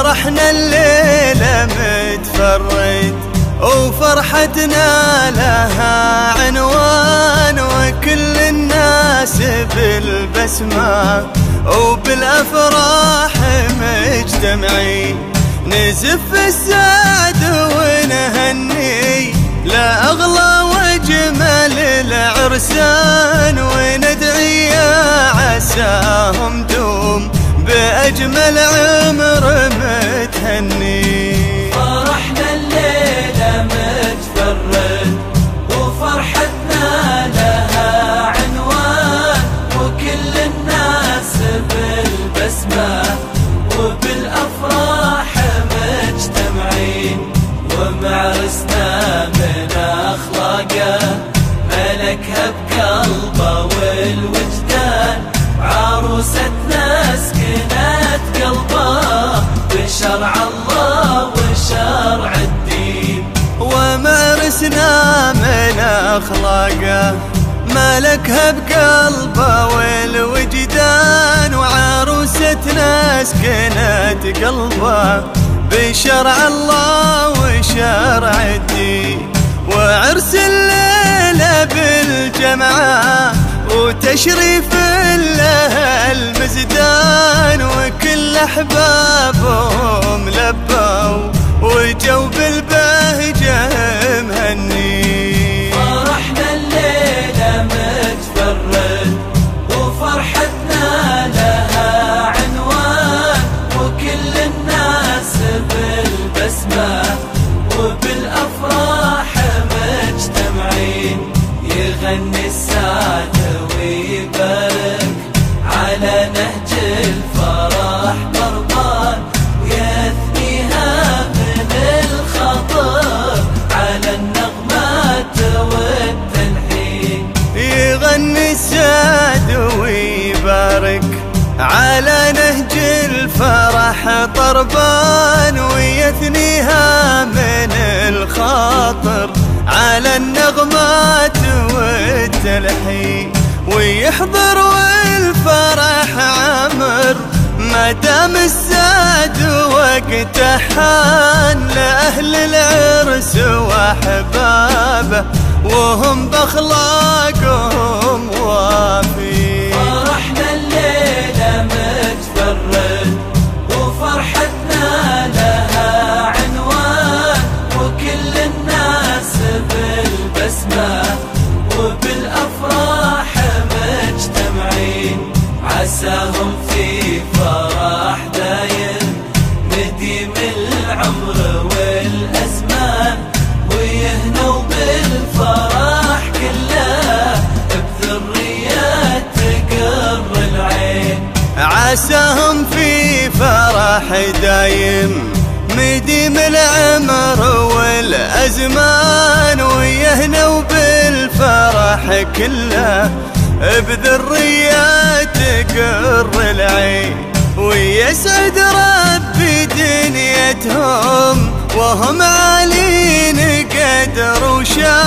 فرحنا الليلة متفرد وفرحتنا لها عنوان وكل الناس بالبسمة وبالأفراح مجتمعين. نزف السعد ونهني لا أغلى وجمل العرسان بأجمل عمر متهني فرحنا الليلة متفرد وفرحتنا لها عنوان. وكل الناس بالبسمة وبالأفراح مجتمعين. ومعرسنا من أخلاقه ملكها بقلبه والوجدان. عروستنا أخلاقه ملكها بقلبه والوجدان وعروستنا سكنت قلبه بشرع الله وشرع الدين. وعرس الليلة بالجمعة وتشريف له المزدان وكل أحبابهم لبوا وجو بالبهجة على نهج الفرح طربان ويثنيها من الخاطر على النغمات والتلحين ويحضر والفرح عمر ما دام الساد وقته حان لأهل العرس وأحبابه وهم بأخلاقهم والأزمان ويهنوا بالفرح كله بذريات تقر العين. عساهم في فرح دايم مديم العمر والأزمان ويهنوا بالفرح كله بذريات تقر العين. ويسعد ربي دنيتهم وهم عالين قدر وشان.